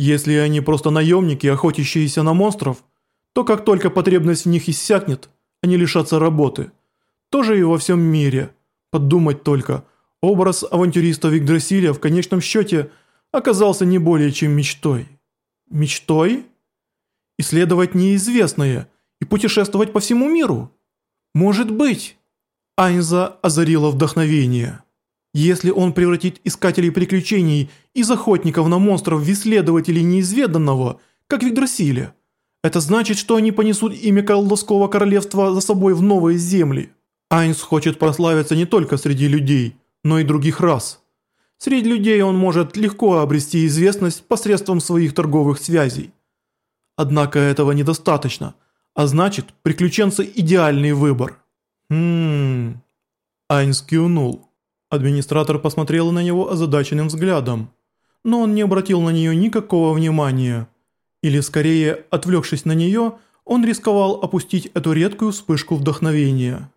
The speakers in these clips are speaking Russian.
Если они просто наемники, охотящиеся на монстров, то как только потребность в них иссякнет, они лишатся работы. Тоже и во всем мире. Подумать только, образ авантюриста Викдрасиля в конечном счете оказался не более чем мечтой. Мечтой? Исследовать неизвестное и путешествовать по всему миру? Может быть. Айнза озарила вдохновение. Если он превратит искателей приключений из охотников на монстров в исследователей неизведанного, как Викдрасиле, это значит, что они понесут имя колдовского королевства за собой в новые земли. Айнс хочет прославиться не только среди людей, но и других рас. Среди людей он может легко обрести известность посредством своих торговых связей. Однако этого недостаточно, а значит, приключенцы – идеальный выбор. Хм... Айнс кивнул. Администратор посмотрел на него озадаченным взглядом, но он не обратил на нее никакого внимания. Или скорее, отвлекшись на нее, он рисковал опустить эту редкую вспышку вдохновения.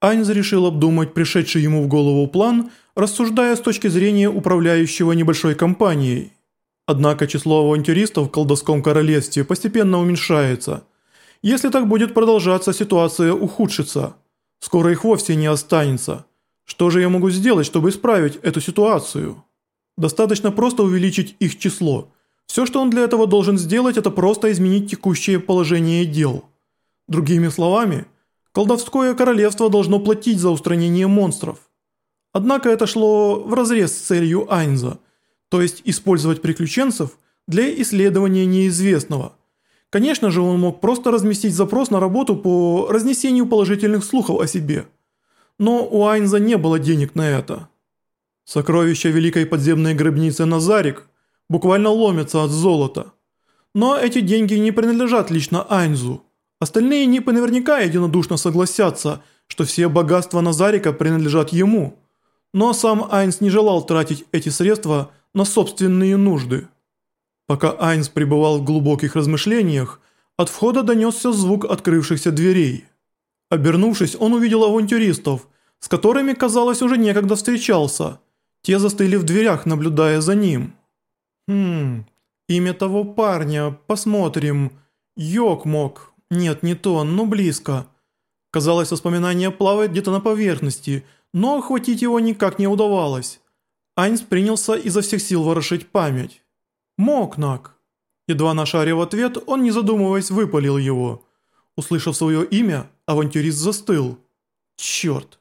Айнз решил обдумать пришедший ему в голову план, рассуждая с точки зрения управляющего небольшой компанией. Однако число авантюристов в колдовском королевстве постепенно уменьшается. Если так будет продолжаться, ситуация ухудшится. Скоро их вовсе не останется – что же я могу сделать, чтобы исправить эту ситуацию? Достаточно просто увеличить их число. Все, что он для этого должен сделать, это просто изменить текущее положение дел. Другими словами, колдовское королевство должно платить за устранение монстров. Однако это шло вразрез с целью Айнза, то есть использовать приключенцев для исследования неизвестного. Конечно же, он мог просто разместить запрос на работу по разнесению положительных слухов о себе – но у Айнза не было денег на это. Сокровища великой подземной гробницы Назарик буквально ломятся от золота. Но эти деньги не принадлежат лично Айнзу. Остальные НИПы наверняка единодушно согласятся, что все богатства Назарика принадлежат ему. Но сам Айнс не желал тратить эти средства на собственные нужды. Пока Айнс пребывал в глубоких размышлениях, от входа донесся звук открывшихся дверей. Обернувшись, он увидел авантюристов, с которыми, казалось, уже некогда встречался. Те застыли в дверях, наблюдая за ним. «Хм, имя того парня, посмотрим. Йокмок. Нет, не то, но близко». Казалось, воспоминание плавает где-то на поверхности, но охватить его никак не удавалось. Айнс принялся изо всех сил ворошить память. «Мокнак». Едва нашарив ответ, он, не задумываясь, выпалил его. Услышав свое имя, авантюрист застыл. Черт.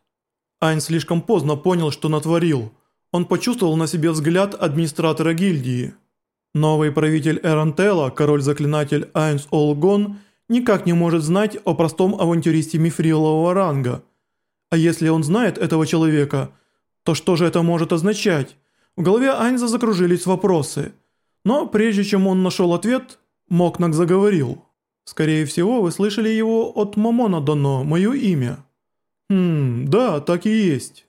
Айн слишком поздно понял, что натворил. Он почувствовал на себе взгляд администратора гильдии. Новый правитель Эрантела, король-заклинатель Айнс Олгон, никак не может знать о простом авантюристе мифрилового ранга. А если он знает этого человека, то что же это может означать? В голове Айнза закружились вопросы. Но прежде чем он нашел ответ, Мокнак заговорил. Скорее всего, вы слышали его от Момона Дано, мое имя. Хм, да, так и есть.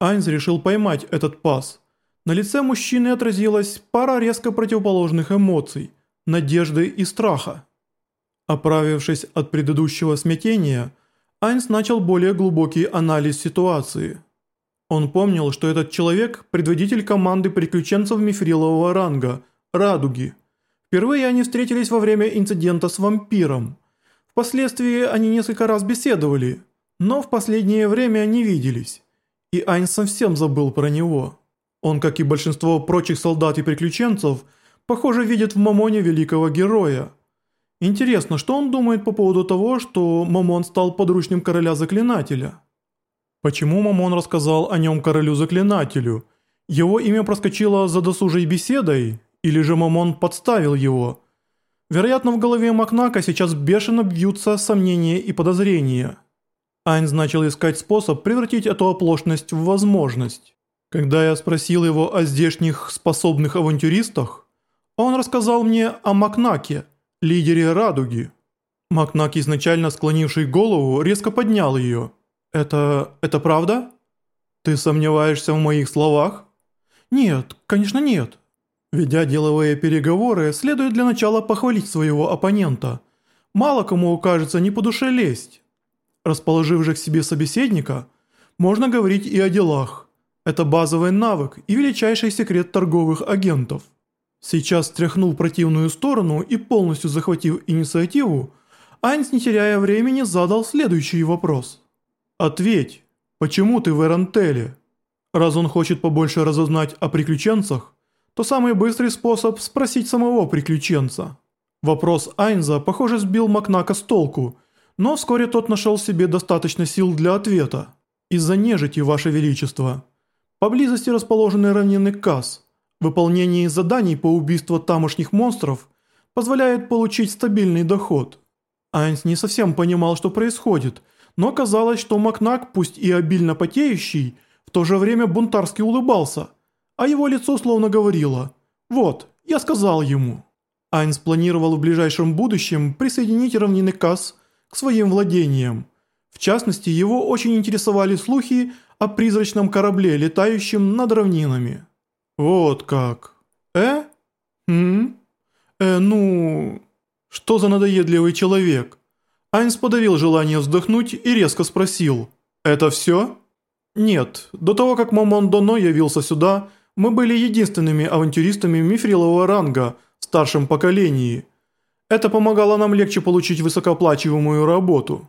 Айнс решил поймать этот пас. На лице мужчины отразилась пара резко противоположных эмоций, надежды и страха. Оправившись от предыдущего смятения, Айнс начал более глубокий анализ ситуации. Он помнил, что этот человек – предводитель команды приключенцев мифрилового ранга – «Радуги», Впервые они встретились во время инцидента с вампиром. Впоследствии они несколько раз беседовали, но в последнее время не виделись. И Айн совсем забыл про него. Он, как и большинство прочих солдат и приключенцев, похоже видит в Мамоне великого героя. Интересно, что он думает по поводу того, что Мамон стал подручным короля-заклинателя? Почему Мамон рассказал о нем королю-заклинателю? Его имя проскочило за досужей беседой? Или же Мамон подставил его? Вероятно, в голове Макнака сейчас бешено бьются сомнения и подозрения. Айнс начал искать способ превратить эту оплошность в возможность. Когда я спросил его о здешних способных авантюристах, он рассказал мне о Макнаке, лидере Радуги. Макнак, изначально склонивший голову, резко поднял ее. «Это... это правда? Ты сомневаешься в моих словах?» «Нет, конечно нет». Ведя деловые переговоры, следует для начала похвалить своего оппонента. Мало кому укажется не по душе лезть. Расположив же к себе собеседника, можно говорить и о делах. Это базовый навык и величайший секрет торговых агентов. Сейчас стряхнув противную сторону и полностью захватив инициативу, Айнс, не теряя времени, задал следующий вопрос. «Ответь, почему ты в Эрантеле? Раз он хочет побольше разузнать о приключенцах, то самый быстрый способ спросить самого приключенца». Вопрос Айнза, похоже, сбил Макнака с толку, но вскоре тот нашел себе достаточно сил для ответа. «Из-за нежити, Ваше Величество. Поблизости расположенный равнинный Касс. Выполнение заданий по убийству тамошних монстров позволяет получить стабильный доход». Айнс не совсем понимал, что происходит, но казалось, что Макнак, пусть и обильно потеющий, в то же время бунтарски улыбался, а его лицо словно говорило «Вот, я сказал ему». Айнс планировал в ближайшем будущем присоединить равнины Касс к своим владениям. В частности, его очень интересовали слухи о призрачном корабле, летающем над равнинами. «Вот как? Э? Хм? Э, ну...» Что за надоедливый человек? Айнс подавил желание вздохнуть и резко спросил. «Это все?» «Нет, до того как Момон Доно явился сюда, мы были единственными авантюристами мифрилового ранга в старшем поколении. Это помогало нам легче получить высокооплачиваемую работу.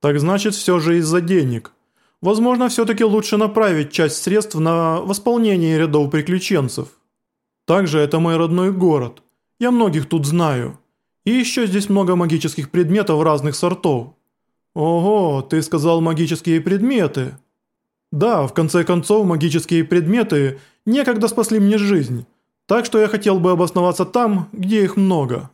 Так значит, все же из-за денег. Возможно, все-таки лучше направить часть средств на восполнение рядов приключенцев. Также это мой родной город. Я многих тут знаю». И еще здесь много магических предметов разных сортов. Ого, ты сказал магические предметы. Да, в конце концов, магические предметы некогда спасли мне жизнь. Так что я хотел бы обосноваться там, где их много.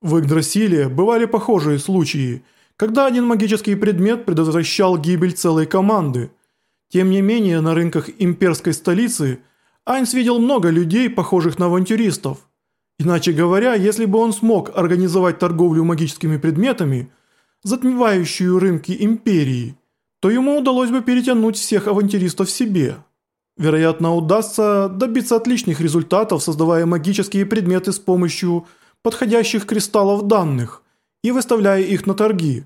В Игдрасиле бывали похожие случаи, когда один магический предмет предотвращал гибель целой команды. Тем не менее, на рынках имперской столицы Айнс видел много людей, похожих на авантюристов. Иначе говоря, если бы он смог организовать торговлю магическими предметами, затмевающую рынки империи, то ему удалось бы перетянуть всех авантюристов себе. Вероятно, удастся добиться отличных результатов, создавая магические предметы с помощью подходящих кристаллов данных и выставляя их на торги.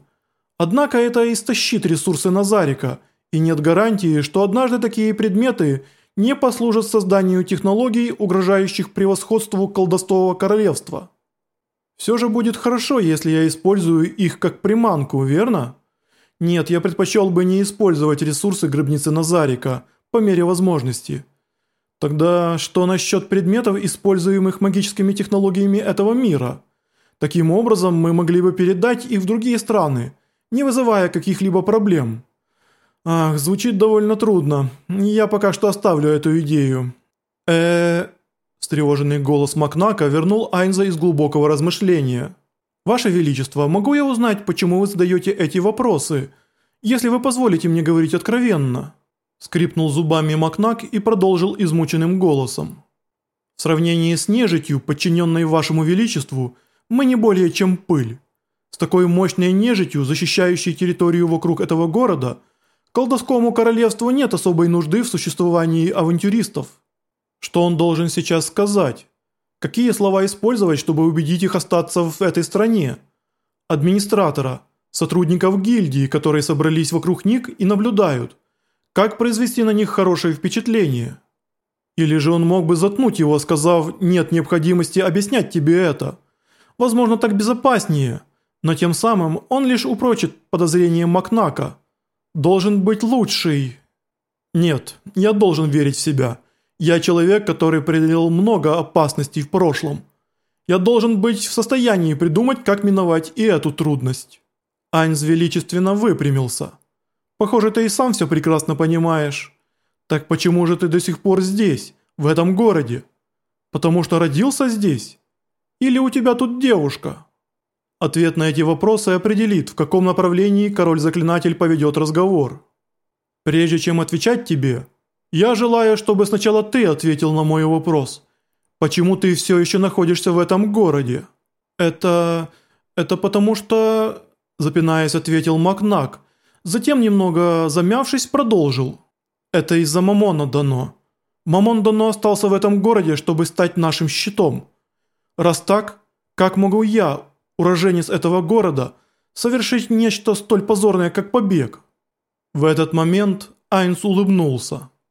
Однако это истощит ресурсы Назарика, и нет гарантии, что однажды такие предметы – не послужат созданию технологий, угрожающих превосходству колдостового королевства. Все же будет хорошо, если я использую их как приманку, верно? Нет, я предпочел бы не использовать ресурсы гробницы Назарика по мере возможности. Тогда что насчет предметов, используемых магическими технологиями этого мира? Таким образом, мы могли бы передать их в другие страны, не вызывая каких-либо проблем. Ах, звучит довольно трудно. Я пока что оставлю эту идею. э Встревоженный голос Макнака вернул Айнза из глубокого размышления. «Ваше Величество, могу я узнать, почему вы задаете эти вопросы, если вы позволите мне говорить откровенно?» Скрипнул зубами Макнак и продолжил измученным голосом. «В сравнении с нежитью, подчиненной вашему Величеству, мы не более чем пыль. С такой мощной нежитью, защищающей территорию вокруг этого города – Колдовскому королевству нет особой нужды в существовании авантюристов. Что он должен сейчас сказать? Какие слова использовать, чтобы убедить их остаться в этой стране? Администратора, сотрудников гильдии, которые собрались вокруг них и наблюдают. Как произвести на них хорошее впечатление? Или же он мог бы заткнуть его, сказав «нет необходимости объяснять тебе это». Возможно, так безопаснее, но тем самым он лишь упрочит подозрение Макнака – должен быть лучший. Нет, я должен верить в себя. Я человек, который преодолел много опасностей в прошлом. Я должен быть в состоянии придумать, как миновать и эту трудность. Айнс величественно выпрямился. Похоже, ты и сам все прекрасно понимаешь. Так почему же ты до сих пор здесь, в этом городе? Потому что родился здесь? Или у тебя тут девушка?» Ответ на эти вопросы определит, в каком направлении король-заклинатель поведет разговор. Прежде чем отвечать тебе, я желаю, чтобы сначала ты ответил на мой вопрос. Почему ты все еще находишься в этом городе? Это... это потому что... Запинаясь, ответил Макнак. Затем, немного замявшись, продолжил. Это из-за Мамона дано. Мамон дано остался в этом городе, чтобы стать нашим щитом. Раз так, как могу я, уроженец этого города, совершить нечто столь позорное, как побег. В этот момент Айнс улыбнулся.